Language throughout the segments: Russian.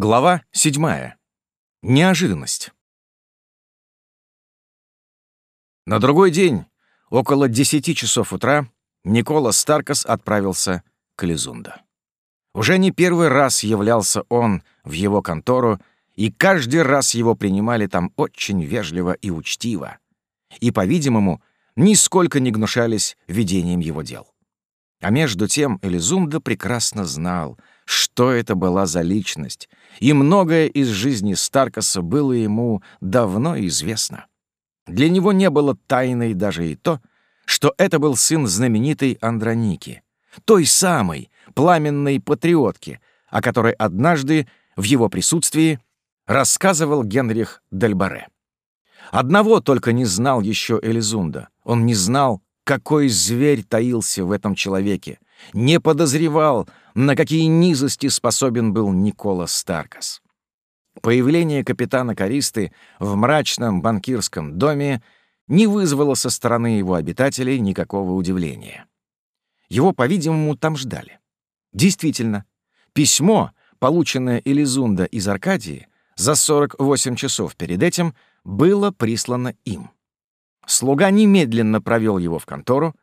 Глава 7. Неожиданность. На другой день, около 10 часов утра, Никола Старкас отправился к Элизунда. Уже не первый раз являлся он в его контору, и каждый раз его принимали там очень вежливо и учтиво, и, по-видимому, нисколько не гнушались ведением его дел. А между тем Элизунда прекрасно знал — что это была за личность, и многое из жизни Старкаса было ему давно известно. Для него не было тайной даже и то, что это был сын знаменитой Андроники, той самой пламенной патриотки, о которой однажды в его присутствии рассказывал Генрих Дельбаре. Одного только не знал еще Элизунда. Он не знал, какой зверь таился в этом человеке, не подозревал, на какие низости способен был Никола Старкас. Появление капитана Користы в мрачном банкирском доме не вызвало со стороны его обитателей никакого удивления. Его, по-видимому, там ждали. Действительно, письмо, полученное Элизунда из Аркадии, за 48 часов перед этим было прислано им. Слуга немедленно провел его в контору,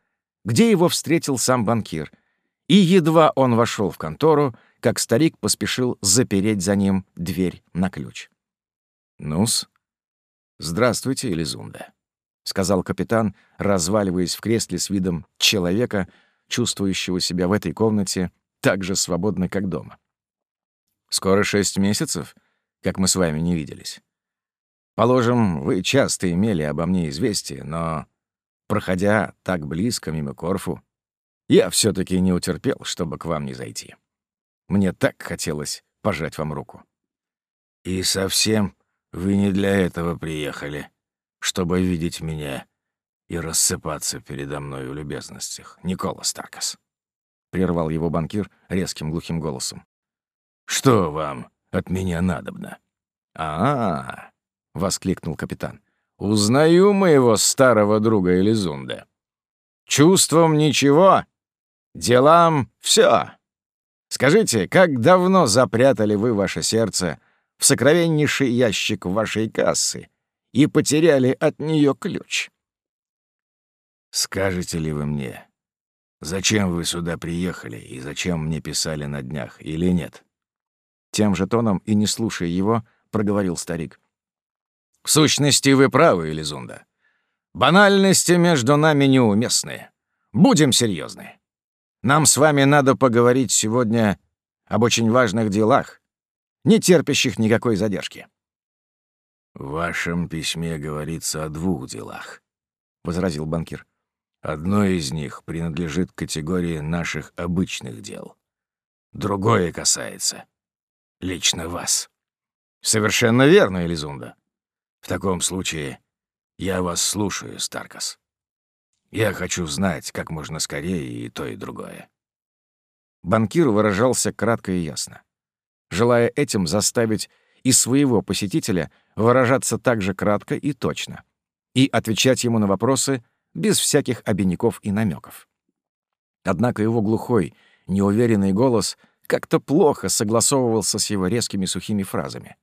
где его встретил сам банкир — и едва он вошел в контору, как старик поспешил запереть за ним дверь на ключ. «Ну-с, здравствуйте, Элизунда», — сказал капитан, разваливаясь в кресле с видом человека, чувствующего себя в этой комнате так же свободно, как дома. «Скоро шесть месяцев, как мы с вами не виделись. Положим, вы часто имели обо мне известие, но, проходя так близко мимо Корфу, я все таки не утерпел, чтобы к вам не зайти. Мне так хотелось пожать вам руку. И совсем вы не для этого приехали, чтобы видеть меня и рассыпаться передо мной в любезностях, Никола Старкас. Прервал его банкир резким глухим голосом. «Что вам от меня надобно?» «А-а-а!» — воскликнул капитан. «Узнаю моего старого друга Элизунда. Чувством ничего, Делам все. Скажите, как давно запрятали вы ваше сердце в сокровеннейший ящик вашей кассы и потеряли от нее ключ? Скажете ли вы мне, зачем вы сюда приехали и зачем мне писали на днях, или нет? Тем же тоном и не слушая его, проговорил старик. В сущности, вы правы, Элизунда. Банальности между нами неуместные. Будем серьезны. Нам с вами надо поговорить сегодня об очень важных делах, не терпящих никакой задержки». «В вашем письме говорится о двух делах», — возразил банкир. «Одно из них принадлежит категории наших обычных дел. Другое касается лично вас». «Совершенно верно, Элизунда». «В таком случае я вас слушаю, Старкас». Я хочу знать как можно скорее и то, и другое». Банкир выражался кратко и ясно, желая этим заставить и своего посетителя выражаться так же кратко и точно, и отвечать ему на вопросы без всяких обиняков и намеков. Однако его глухой, неуверенный голос как-то плохо согласовывался с его резкими сухими фразами.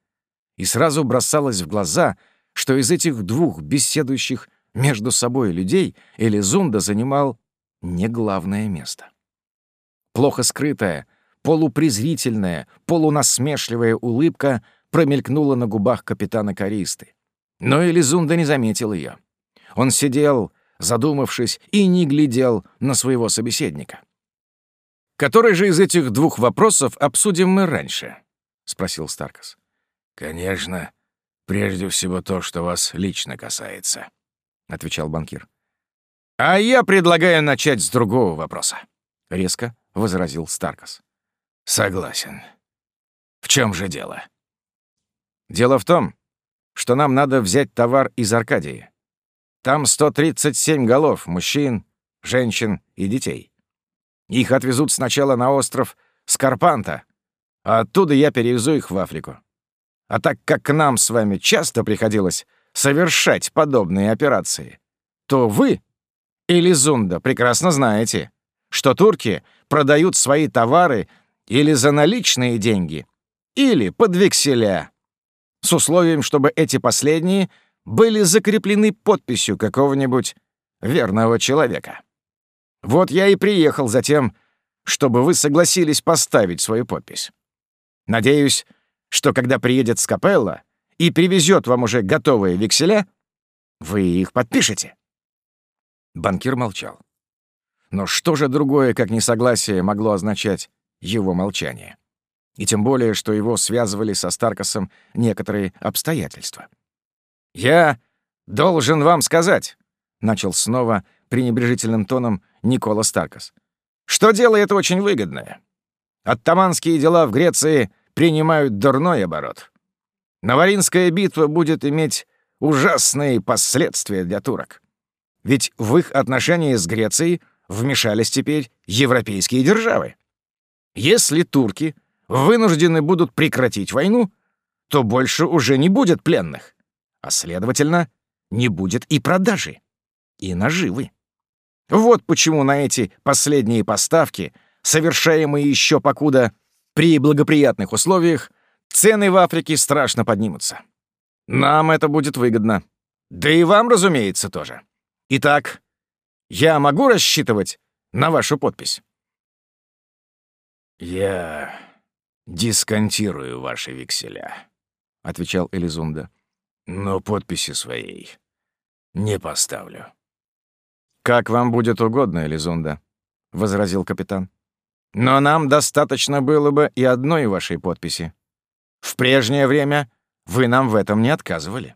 И сразу бросалось в глаза, что из этих двух беседующих между собой людей Элизунда занимал не главное место. Плохо скрытая, полупрезрительная, полунасмешливая улыбка промелькнула на губах капитана Користы. Но Элизунда не заметил ее. Он сидел, задумавшись, и не глядел на своего собеседника. «Который же из этих двух вопросов обсудим мы раньше?» — спросил Старкас. «Конечно, прежде всего то, что вас лично касается», — отвечал банкир. «А я предлагаю начать с другого вопроса», — резко возразил Старкас. «Согласен. В чем же дело?» «Дело в том, что нам надо взять товар из Аркадии. Там 137 голов мужчин, женщин и детей. Их отвезут сначала на остров Скарпанта, а оттуда я перевезу их в Африку. А так как к нам с вами часто приходилось совершать подобные операции, то вы, Элизунда, прекрасно знаете, что турки продают свои товары или за наличные деньги, или под векселя, с условием, чтобы эти последние были закреплены подписью какого-нибудь верного человека. Вот я и приехал за тем, чтобы вы согласились поставить свою подпись. Надеюсь, что когда приедет Скапелла и привезет вам уже готовые векселя, вы их подпишете». Банкир молчал. Но что же другое, как несогласие, могло означать его молчание? И тем более, что его связывали со Старкосом некоторые обстоятельства. «Я должен вам сказать», — начал снова пренебрежительным тоном Никола Старкос, «что дело это очень выгодное. Оттаманские дела в Греции принимают дурной оборот. Наваринская битва будет иметь ужасные последствия для турок. Ведь в их отношении с Грецией вмешались теперь европейские державы. Если турки вынуждены будут прекратить войну, то больше уже не будет пленных, а, следовательно, не будет и продажи, и наживы. Вот почему на эти последние поставки, совершаемые еще покуда при благоприятных условиях, цены в Африке страшно поднимутся. Нам это будет выгодно. Да и вам, разумеется, тоже. Итак, я могу рассчитывать на вашу подпись? «Я дисконтирую ваши векселя», — отвечал Элизунда. «Но подписи своей не поставлю». «Как вам будет угодно, Элизунда», — возразил капитан. «Но нам достаточно было бы и одной вашей подписи. В прежнее время вы нам в этом не отказывали».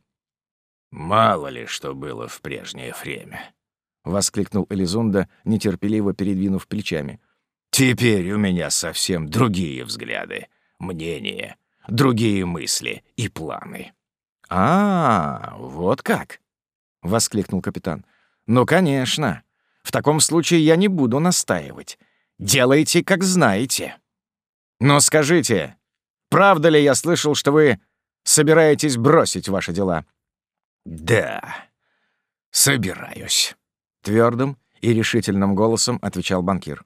«Мало ли что было в прежнее время», — воскликнул Элизунда, нетерпеливо передвинув плечами. «Теперь у меня совсем другие взгляды, мнения, другие мысли и планы». «А, вот как!» — воскликнул капитан. «Ну, конечно. В таком случае я не буду настаивать. Делайте, как знаете. Но скажите, правда ли я слышал, что вы собираетесь бросить ваши дела?» «Да, собираюсь», — твердым и решительным голосом отвечал банкир.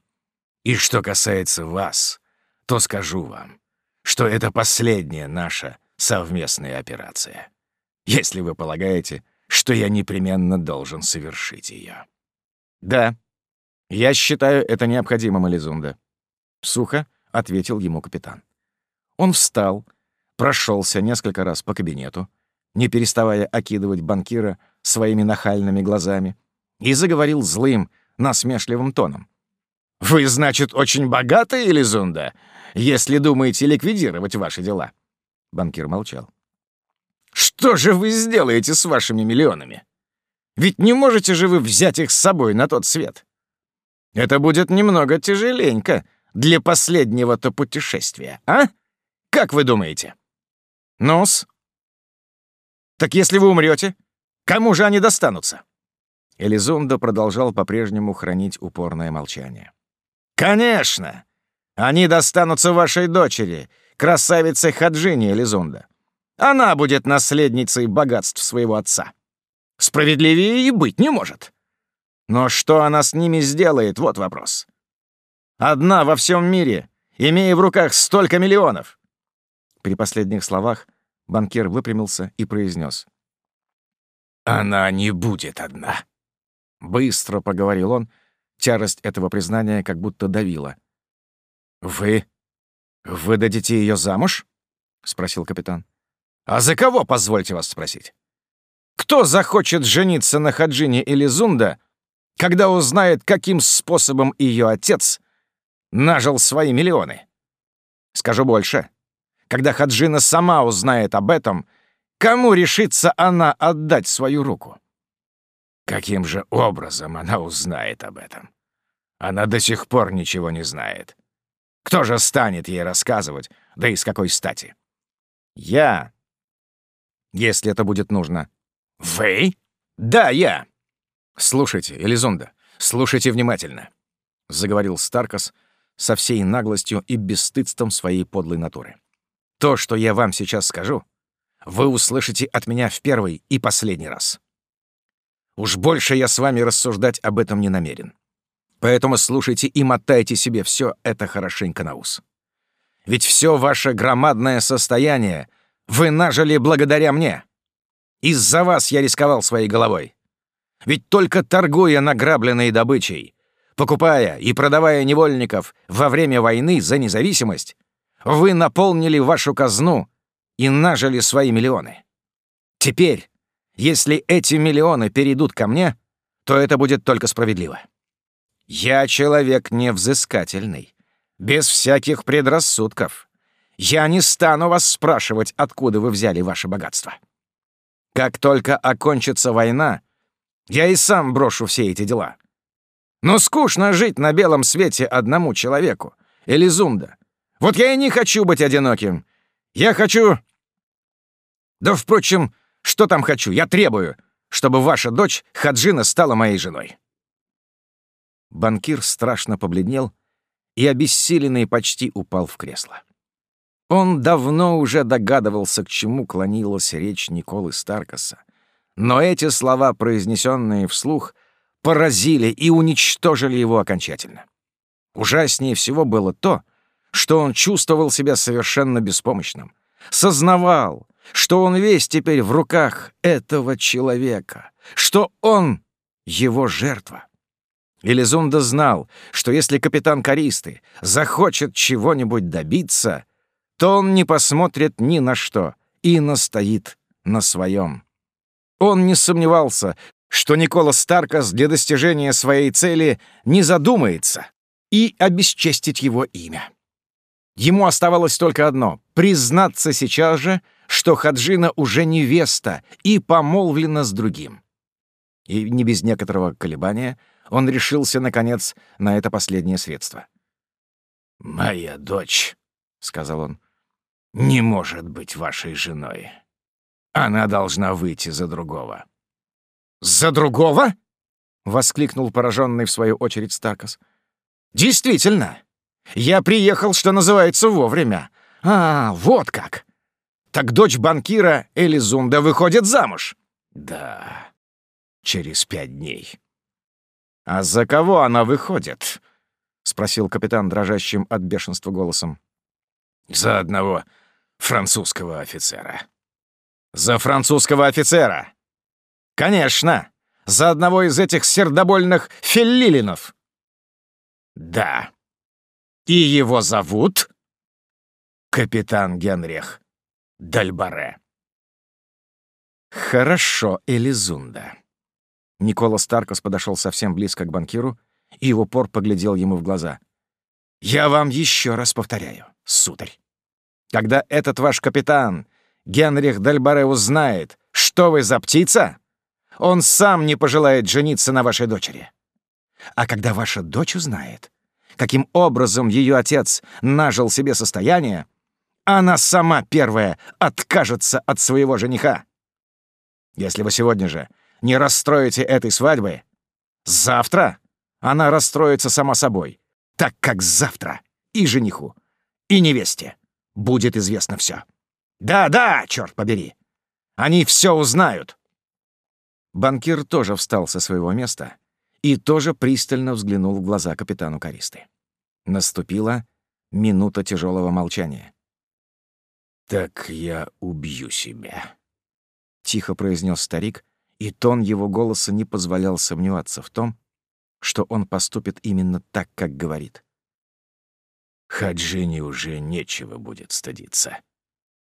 «И что касается вас, то скажу вам, что это последняя наша совместная операция, если вы полагаете, что я непременно должен совершить ее. «Да, я считаю это необходимым, Элизунда», — сухо ответил ему капитан. Он встал, прошелся несколько раз по кабинету, не переставая окидывать банкира своими нахальными глазами, и заговорил злым, насмешливым тоном. «Вы, значит, очень богаты, Элизунда, если думаете ликвидировать ваши дела?» Банкир молчал. «Что же вы сделаете с вашими миллионами? Ведь не можете же вы взять их с собой на тот свет. Это будет немного тяжеленько для последнего-то путешествия, а? Как вы думаете? Ну-с, так если вы умрете, кому же они достанутся?» Элизунда продолжал по-прежнему хранить упорное молчание. «Конечно! Они достанутся вашей дочери, красавице Хаджине Элизунда. Она будет наследницей богатств своего отца. Справедливее и быть не может. Но что она с ними сделает, вот вопрос. Одна во всем мире, имея в руках столько миллионов». При последних словах Банкир выпрямился и произнес. «Она не будет одна». Быстро поговорил он, тяжесть этого признания как будто давила. «Вы... вы дадите ее замуж?» — спросил капитан. «А за кого, позвольте вас спросить? Кто захочет жениться на Хаджине или Зунда, когда узнает, каким способом ее отец нажил свои миллионы? Скажу больше. Когда Хаджина сама узнает об этом, кому решится она отдать свою руку? Каким же образом она узнает об этом? Она до сих пор ничего не знает. Кто же станет ей рассказывать, да и с какой стати? Я, если это будет нужно. Вы? Да, я. Слушайте, Элизонда, слушайте внимательно, — заговорил Старкас со всей наглостью и бесстыдством своей подлой натуры. То, что я вам сейчас скажу, вы услышите от меня в первый и последний раз. Уж больше я с вами рассуждать об этом не намерен. Поэтому слушайте и мотайте себе все это хорошенько на ус. Ведь все ваше громадное состояние вы нажили благодаря мне. Из-за вас я рисковал своей головой. Ведь только торгуя награбленной добычей, покупая и продавая невольников во время войны за независимость, вы наполнили вашу казну и нажили свои миллионы. Теперь, если эти миллионы перейдут ко мне, то это будет только справедливо. Я человек невзыскательный, без всяких предрассудков. Я не стану вас спрашивать, откуда вы взяли ваше богатство. Как только окончится война, я и сам брошу все эти дела. Но скучно жить на белом свете одному человеку. Элизунда. Вот я и не хочу быть одиноким. Я хочу... Да, впрочем, что там хочу? Я требую, чтобы ваша дочь Хаджина стала моей женой. Банкир страшно побледнел и, обессиленный, почти упал в кресло. Он давно уже догадывался, к чему клонилась речь Николы Старкаса. Но эти слова, произнесенные вслух, поразили и уничтожили его окончательно. Ужаснее всего было то, что он чувствовал себя совершенно беспомощным, сознавал, что он весь теперь в руках этого человека, что он — его жертва. Элизунда знал, что если капитан Каристы захочет чего-нибудь добиться, то он не посмотрит ни на что и настоит на своем. Он не сомневался, что Никола Старкас для достижения своей цели не задумается и обесчестить его имя. Ему оставалось только одно — признаться сейчас же, что Хаджина уже невеста и помолвлена с другим. И не без некоторого колебания он решился, наконец, на это последнее средство. «Моя дочь», — сказал он, — «не может быть вашей женой. Она должна выйти за другого». «За другого?» — воскликнул пораженный в свою очередь Старкас. «Действительно, я приехал, что называется, вовремя. А, вот как. Так дочь банкира Элизунда выходит замуж?» «Да, через пять дней». «А за кого она выходит?» — спросил капитан дрожащим от бешенства голосом. «За одного французского офицера». «За французского офицера?» «Конечно! За одного из этих сердобольных феллилинов!» «Да». «И его зовут?» «Капитан Генрих Дальбаре». «Хорошо, Элизунда». Никола Старкос подошел совсем близко к банкиру и в упор поглядел ему в глаза. «Я вам еще раз повторяю, сударь. Когда этот ваш капитан, Генрих Дальбаре, узнает, что вы за птица, он сам не пожелает жениться на вашей дочери. А когда ваша дочь узнает, каким образом ее отец нажил себе состояние, она сама первая откажется от своего жениха. Если вы сегодня же не расстроите этой свадьбы, завтра она расстроится сама собой, так как завтра и жениху, и невесте будет известно все. Да-да, черт побери, они все узнают. Банкир тоже встал со своего места и тоже пристально взглянул в глаза капитану Каристы. Наступила минута тяжелого молчания. «Так я убью себя», — тихо произнес старик, и тон его голоса не позволял сомневаться в том, что он поступит именно так, как говорит. Хаджине уже нечего будет стыдиться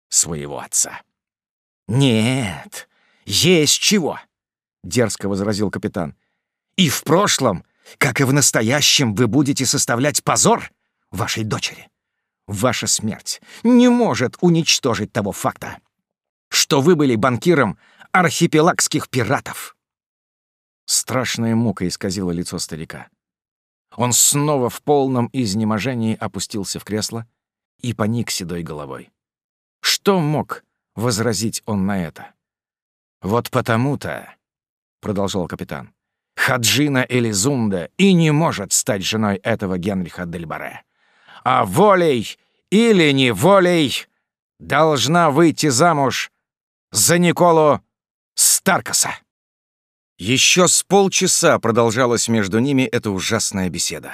своего отца. «Нет, есть чего!» — дерзко возразил капитан. «И в прошлом, как и в настоящем, вы будете составлять позор вашей дочери. Ваша смерть не может уничтожить того факта, что вы были банкиром архипелагских пиратов». Страшная мука исказила лицо старика. Он снова в полном изнеможении опустился в кресло и поник седой головой. Что мог возразить он на это? «Вот потому-то», — продолжал капитан, «Хаджина Элизунда и не может стать женой этого Генриха Дельбаре. А волей или неволей должна выйти замуж за Николу Старкаса». Еще с полчаса продолжалась между ними эта ужасная беседа.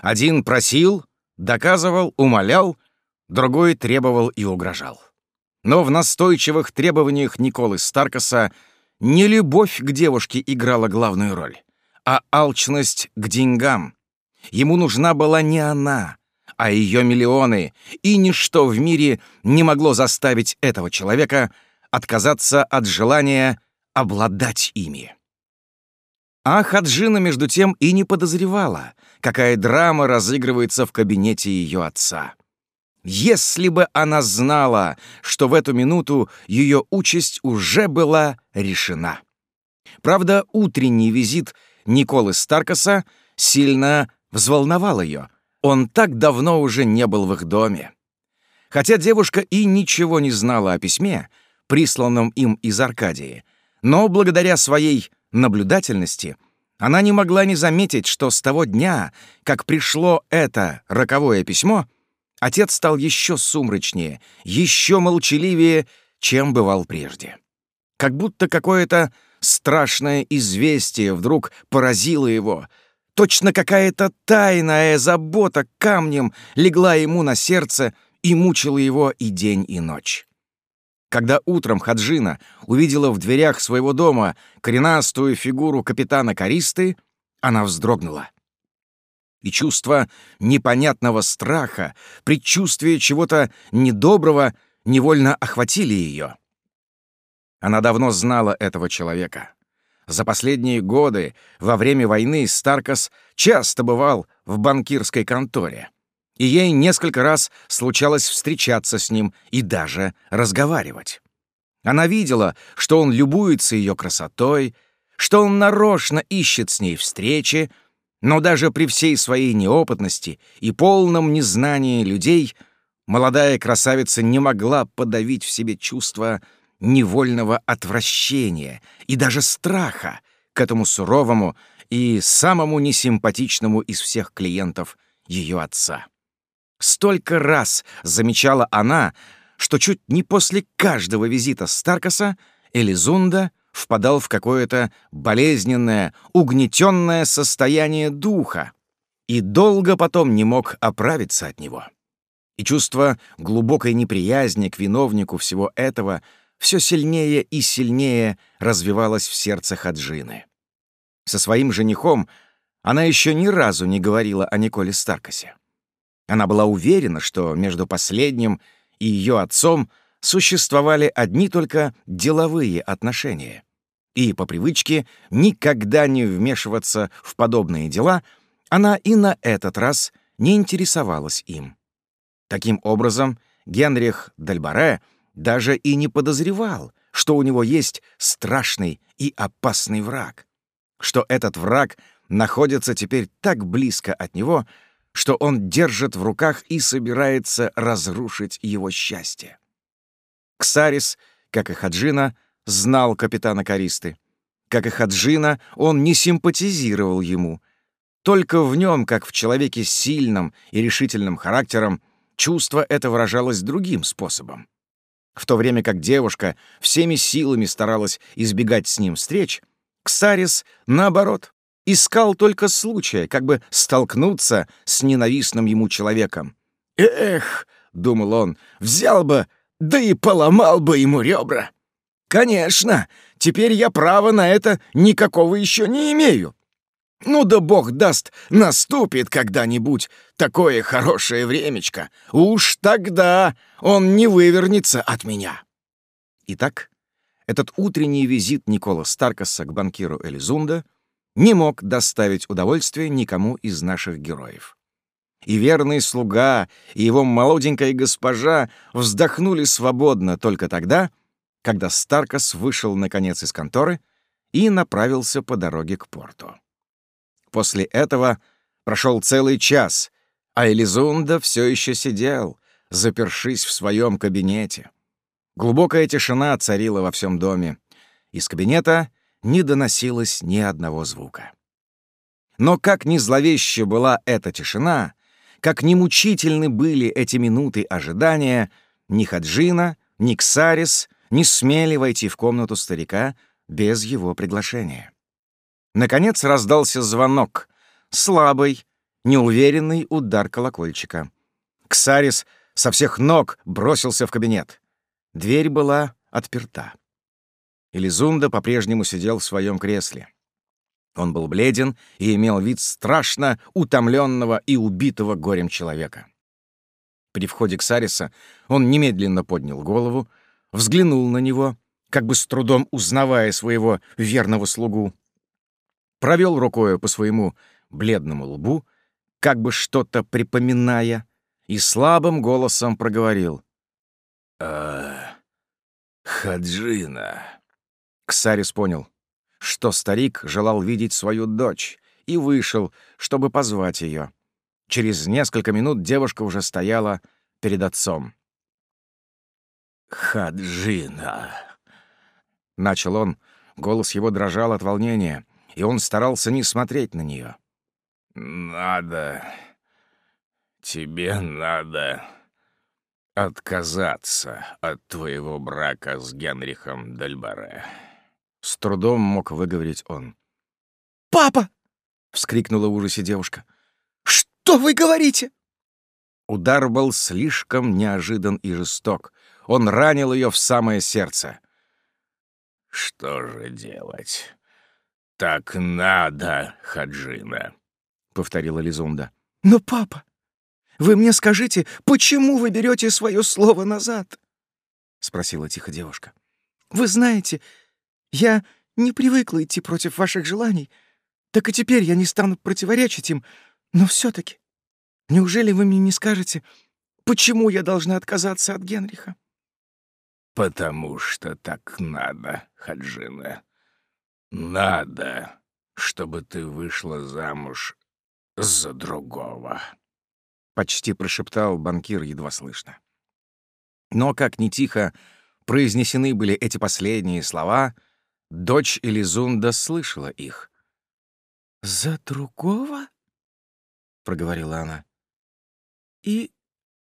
Один просил, доказывал, умолял, другой требовал и угрожал. Но в настойчивых требованиях Николы Старкаса не любовь к девушке играла главную роль, а алчность к деньгам. Ему нужна была не она, а ее миллионы, и ничто в мире не могло заставить этого человека отказаться от желания обладать ими. А Хаджина, между тем, и не подозревала, какая драма разыгрывается в кабинете ее отца. Если бы она знала, что в эту минуту ее участь уже была решена. Правда, утренний визит Николы Старкаса сильно взволновал ее. Он так давно уже не был в их доме. Хотя девушка и ничего не знала о письме, присланном им из Аркадии, но благодаря своей наблюдательности она не могла не заметить, что с того дня, как пришло это роковое письмо, отец стал еще сумрачнее, еще молчаливее, чем бывал прежде. Как будто какое-то страшное известие вдруг поразило его. Точно какая-то тайная забота камнем легла ему на сердце и мучила его и день, и ночь. Когда утром Хаджина увидела в дверях своего дома коренастую фигуру капитана Каристы, она вздрогнула. И чувство непонятного страха, предчувствие чего-то недоброго невольно охватили ее. Она давно знала этого человека. За последние годы, во время войны, Старкас часто бывал в банкирской конторе и ей несколько раз случалось встречаться с ним и даже разговаривать. Она видела, что он любуется ее красотой, что он нарочно ищет с ней встречи, но даже при всей своей неопытности и полном незнании людей молодая красавица не могла подавить в себе чувство невольного отвращения и даже страха к этому суровому и самому несимпатичному из всех клиентов ее отца. Столько раз замечала она, что чуть не после каждого визита Старкаса Элизунда впадал в какое-то болезненное, угнетенное состояние духа и долго потом не мог оправиться от него. И чувство глубокой неприязни к виновнику всего этого все сильнее и сильнее развивалось в сердце Хаджины. Со своим женихом она еще ни разу не говорила о Николе Старкасе. Она была уверена, что между последним и ее отцом существовали одни только деловые отношения. И по привычке никогда не вмешиваться в подобные дела, она и на этот раз не интересовалась им. Таким образом, Генрих Дальбаре даже и не подозревал, что у него есть страшный и опасный враг, что этот враг находится теперь так близко от него, что он держит в руках и собирается разрушить его счастье. Ксарис, как и Хаджина, знал капитана Каристы. Как и Хаджина, он не симпатизировал ему. Только в нем, как в человеке с сильным и решительным характером, чувство это выражалось другим способом. В то время как девушка всеми силами старалась избегать с ним встреч, Ксарис, наоборот, искал только случая, как бы столкнуться с ненавистным ему человеком. «Эх!» — думал он, — «взял бы, да и поломал бы ему ребра!» «Конечно! Теперь я права на это никакого еще не имею!» «Ну да бог даст, наступит когда-нибудь такое хорошее времечко. Уж тогда он не вывернется от меня!» Итак, этот утренний визит Никола Старкаса к банкиру Элизунда не мог доставить удовольствия никому из наших героев. И верный слуга, и его молоденькая госпожа вздохнули свободно только тогда, когда Старкас вышел, наконец, из конторы и направился по дороге к порту. После этого прошел целый час, а Элизунда все еще сидел, запершись в своем кабинете. Глубокая тишина царила во всем доме. Из кабинета не доносилось ни одного звука. Но как ни зловеще была эта тишина, как ни мучительны были эти минуты ожидания, ни Хаджина, ни Ксарис не смели войти в комнату старика без его приглашения. Наконец раздался звонок, слабый, неуверенный удар колокольчика. Ксарис со всех ног бросился в кабинет. Дверь была отперта. Элизунда по-прежнему сидел в своем кресле. Он был бледен и имел вид страшно утомленного и убитого горем человека. При входе к Сариса он немедленно поднял голову, взглянул на него, как бы с трудом узнавая своего верного слугу, провел рукою по своему бледному лбу, как бы что-то припоминая, и слабым голосом проговорил. «А, Хаджина». Ксарис понял, что старик желал видеть свою дочь, и вышел, чтобы позвать ее. Через несколько минут девушка уже стояла перед отцом. «Хаджина», — начал он, голос его дрожал от волнения, и он старался не смотреть на нее. «Надо... Тебе надо отказаться от твоего брака с Генрихом Дельбаре». С трудом мог выговорить он. «Папа!» — вскрикнула в ужасе девушка. «Что вы говорите?» Удар был слишком неожидан и жесток. Он ранил ее в самое сердце. «Что же делать? Так надо, Хаджина», — повторила Лизунда. «Но, папа, вы мне скажите, почему вы берете свое слово назад?» — спросила тихо девушка. «Вы знаете, я не привыкла идти против ваших желаний, так и теперь я не стану противоречить им, но все таки неужели вы мне не скажете, почему я должна отказаться от Генриха?» «Потому что так надо, Хаджина. Надо, чтобы ты вышла замуж за другого», — почти прошептал банкир едва слышно. Но, как ни тихо, произнесены были эти последние слова — Дочь Элизунда слышала их. «За другого?» — проговорила она. «И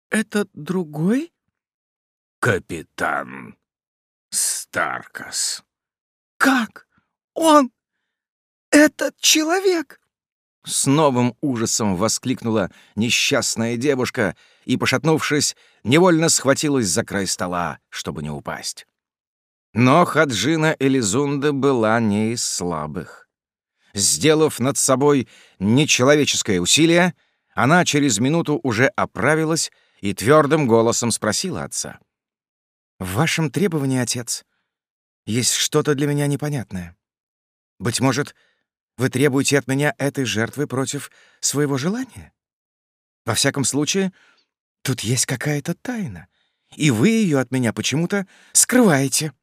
этот другой?» «Капитан Старкас». «Как? Он? Этот человек?» С новым ужасом воскликнула несчастная девушка и, пошатнувшись, невольно схватилась за край стола, чтобы не упасть. Но Хаджина Элизунда была не из слабых. Сделав над собой нечеловеческое усилие, она через минуту уже оправилась и твердым голосом спросила отца. «В вашем требовании, отец, есть что-то для меня непонятное. Быть может, вы требуете от меня этой жертвы против своего желания? Во всяком случае, тут есть какая-то тайна, и вы ее от меня почему-то скрываете».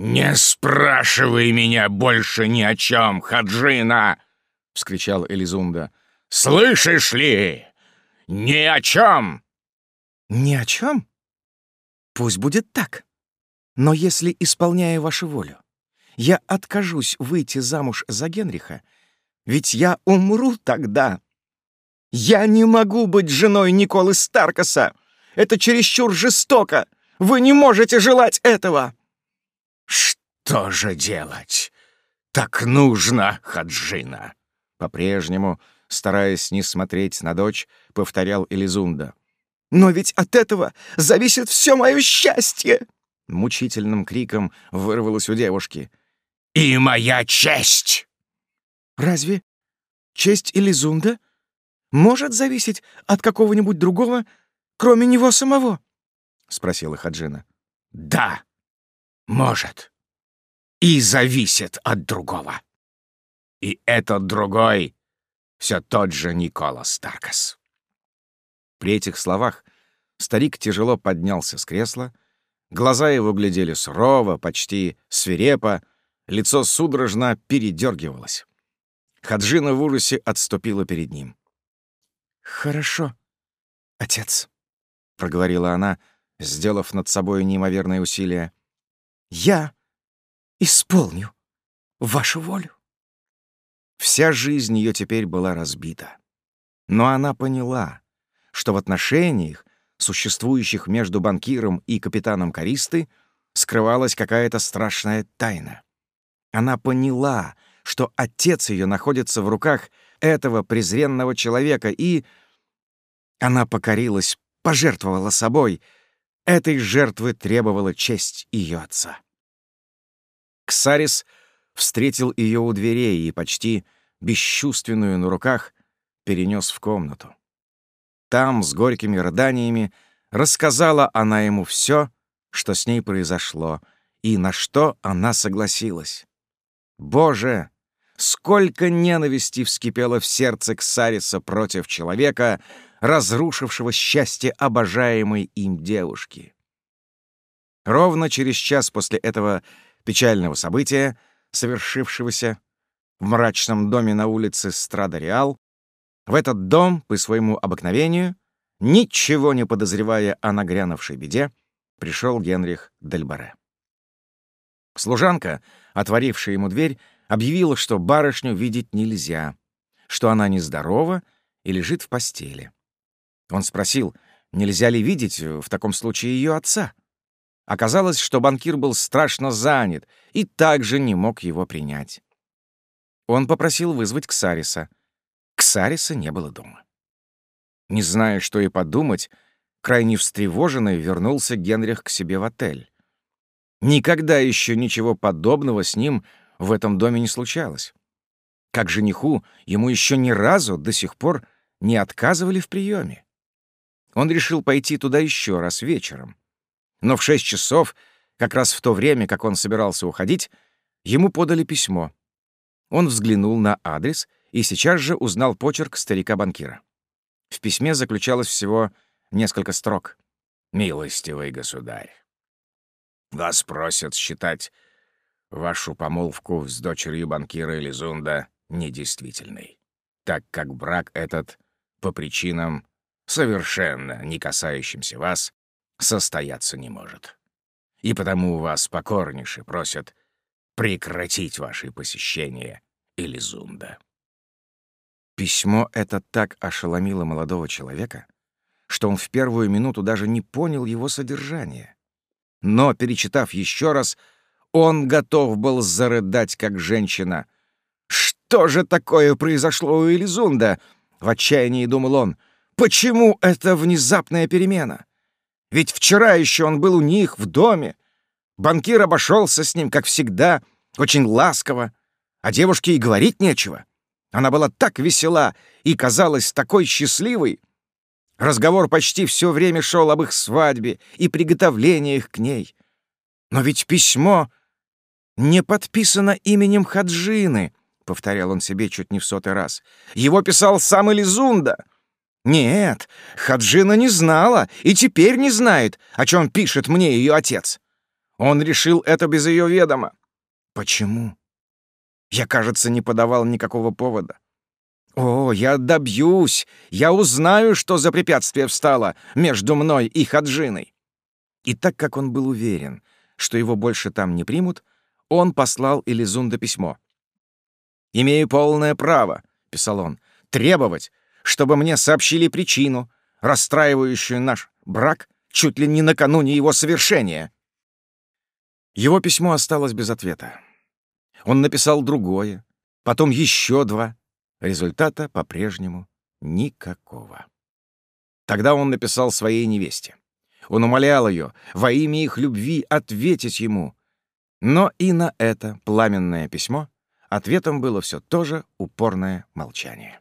«Не спрашивай меня больше ни о чем, Хаджина!» — вскричал Элизунда. «Слышишь ли? Ни о чем!» «Ни о чем? Пусть будет так. Но если, исполняя вашу волю, я откажусь выйти замуж за Генриха, ведь я умру тогда. Я не могу быть женой Николы Старкаса. Это чересчур жестоко. Вы не можете желать этого!» «Что же делать? Так нужно, Хаджина!» По-прежнему, стараясь не смотреть на дочь, повторял Элизунда. «Но ведь от этого зависит все мое счастье!» Мучительным криком вырвалось у девушки. «И моя честь!» «Разве честь Элизунда может зависеть от какого-нибудь другого, кроме него самого?» — спросила Хаджина. «Да!» Может и зависит от другого. И этот другой — все тот же Никола Старкас. При этих словах старик тяжело поднялся с кресла, глаза его глядели сурово, почти свирепо, лицо судорожно передергивалось. Хаджина в ужасе отступила перед ним. «Хорошо, отец», — проговорила она, сделав над собой неимоверное усилие. Я исполню вашу волю. Вся жизнь ее теперь была разбита. Но она поняла, что в отношениях, существующих между банкиром и капитаном Каристы, скрывалась какая-то страшная тайна. Она поняла, что отец ее находится в руках этого презренного человека, и она покорилась пожертвовала собой. Этой жертвы требовала честь ее отца. Ксарис встретил ее у дверей и почти бесчувственную на руках перенес в комнату. Там, с горькими рыданиями, рассказала она ему все, что с ней произошло, и на что она согласилась. Боже, сколько ненависти вскипело в сердце Ксариса против человека, разрушившего счастье обожаемой им девушки. Ровно через час после этого печального события, совершившегося в мрачном доме на улице Страда-Реал, в этот дом, по своему обыкновению, ничего не подозревая о нагрянувшей беде, пришел Генрих Дельбаре. Служанка, отворившая ему дверь, объявила, что барышню видеть нельзя, что она нездорова и лежит в постели. Он спросил, нельзя ли видеть в таком случае ее отца. Оказалось, что банкир был страшно занят и также не мог его принять. Он попросил вызвать Ксариса. Ксариса не было дома. Не зная, что и подумать, крайне встревоженный вернулся Генрих к себе в отель. Никогда еще ничего подобного с ним в этом доме не случалось. Как жениху ему еще ни разу до сих пор не отказывали в приеме. Он решил пойти туда еще раз вечером. Но в шесть часов, как раз в то время, как он собирался уходить, ему подали письмо. Он взглянул на адрес и сейчас же узнал почерк старика-банкира. В письме заключалось всего несколько строк. «Милостивый государь, вас просят считать вашу помолвку с дочерью банкира Элизунда недействительной, так как брак этот по причинам, совершенно не касающимся вас, состояться не может. И потому вас покорнейше просят прекратить ваши посещения Элизунда. Письмо это так ошеломило молодого человека, что он в первую минуту даже не понял его содержания. Но, перечитав еще раз, он готов был зарыдать, как женщина. «Что же такое произошло у Элизунда?» — в отчаянии думал он. «Почему эта внезапная перемена? Ведь вчера еще он был у них в доме. Банкир обошелся с ним, как всегда, очень ласково, а девушке и говорить нечего. Она была так весела и казалась такой счастливой. Разговор почти все время шел об их свадьбе и приготовлениях к ней. Но ведь письмо не подписано именем Хаджины, — повторял он себе чуть не в сотый раз. Его писал сам Элизунда. Нет, Хаджина не знала и теперь не знает, о чем пишет мне ее отец. Он решил это без ее ведома. Почему? Я, кажется, не подавал никакого повода. О, я добьюсь! Я узнаю, что за препятствие встало между мной и Хаджиной. И так как он был уверен, что его больше там не примут, он послал Элизунда письмо. «Имею полное право», — писал он, — «требовать, чтобы мне сообщили причину, расстраивающую наш брак чуть ли не накануне его совершения». Его письмо осталось без ответа. Он написал другое, потом еще два. Результата по-прежнему никакого. Тогда он написал своей невесте. Он умолял ее во имя их любви ответить ему. Но и на это пламенное письмо ответом было все то же упорное молчание.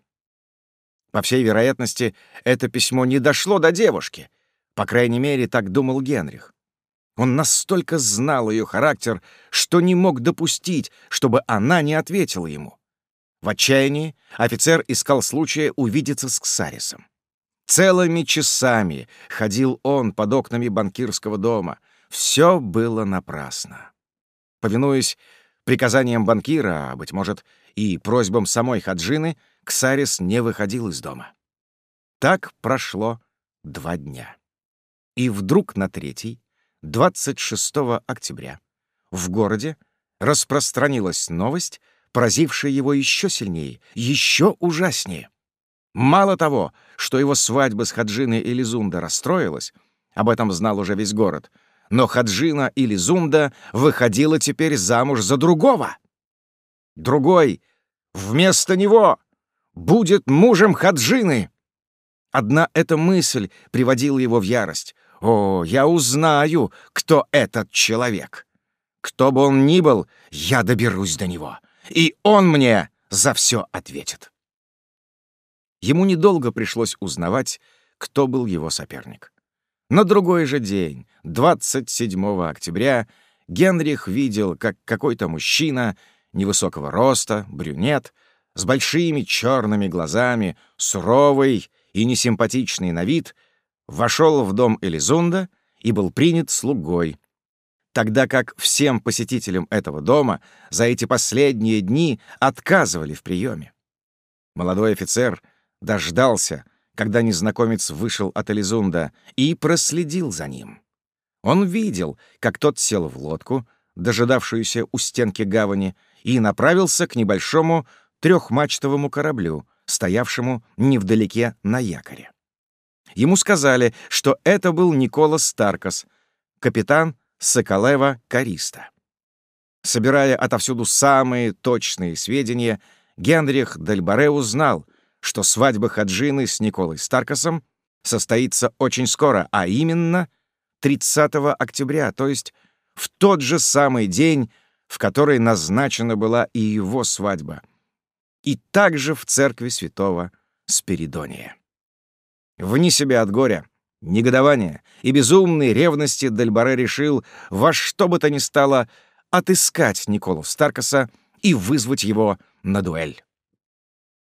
По всей вероятности, это письмо не дошло до девушки. По крайней мере, так думал Генрих. Он настолько знал ее характер, что не мог допустить, чтобы она не ответила ему. В отчаянии офицер искал случая увидеться с Ксарисом. Целыми часами ходил он под окнами банкирского дома. Все было напрасно. Повинуясь приказаниям банкира, а, быть может, и просьбам самой Хаджины, Ксарис не выходил из дома. Так прошло два дня. И вдруг на третий 26 октября в городе распространилась новость, поразившая его еще сильнее, еще ужаснее. Мало того, что его свадьба с Хаджиной и Лизунда расстроилась, об этом знал уже весь город, но Хаджина и Лизунда выходила теперь замуж за другого. Другой вместо него будет мужем Хаджины. Одна эта мысль приводила его в ярость. «О, я узнаю, кто этот человек! Кто бы он ни был, я доберусь до него, и он мне за все ответит!» Ему недолго пришлось узнавать, кто был его соперник. На другой же день, 27 октября, Генрих видел, как какой-то мужчина невысокого роста, брюнет, с большими черными глазами, суровый и несимпатичный на вид, вошел в дом Элизунда и был принят слугой, тогда как всем посетителям этого дома за эти последние дни отказывали в приеме. Молодой офицер дождался, когда незнакомец вышел от Элизунда, и проследил за ним. Он видел, как тот сел в лодку, дожидавшуюся у стенки гавани, и направился к небольшому трехмачтовому кораблю, стоявшему невдалеке на якоре. Ему сказали, что это был Николас Старкас, капитан Соколева Кариста. Собирая отовсюду самые точные сведения, Генрих Дельбаре узнал, что свадьба Хаджины с Николой Старкасом состоится очень скоро, а именно 30 октября, то есть в тот же самый день, в который назначена была и его свадьба — и также в церкви святого Спиридония. Вне себя от горя, негодования и безумной ревности Дельбаре решил во что бы то ни стало отыскать Николу Старкаса и вызвать его на дуэль.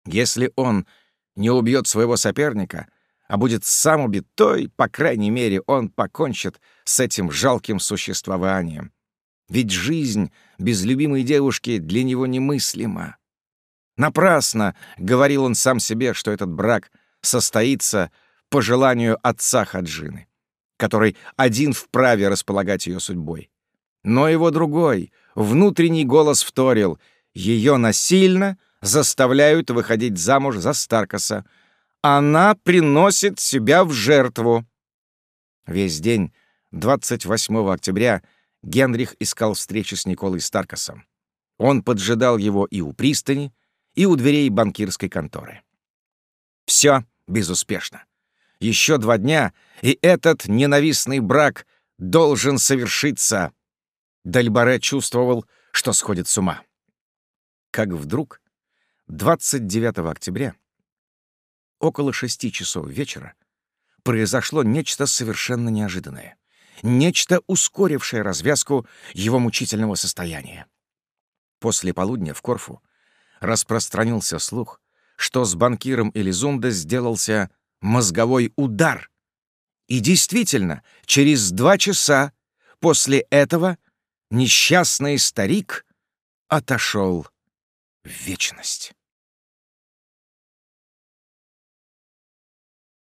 Если он не убьет своего соперника, а будет сам убит, то, по крайней мере, он покончит с этим жалким существованием. Ведь жизнь без любимой девушки для него немыслима. Напрасно говорил он сам себе, что этот брак состоится по желанию отца Хаджины, который один вправе располагать ее судьбой. Но его другой, внутренний голос вторил, ее насильно заставляют выходить замуж за Старкаса. Она приносит себя в жертву. Весь день 28 октября Генрих искал встречи с Николой Старкасом. Он поджидал его и у пристани, и у дверей банкирской конторы. Все безуспешно. Еще два дня, и этот ненавистный брак должен совершиться. Дальбаре чувствовал, что сходит с ума. Как вдруг 29 октября, около шести часов вечера, произошло нечто совершенно неожиданное. Нечто, ускорившее развязку его мучительного состояния. После полудня в Корфу распространился слух, что с банкиром Элизунда сделался мозговой удар. И действительно, через два часа после этого несчастный старик отошел в вечность.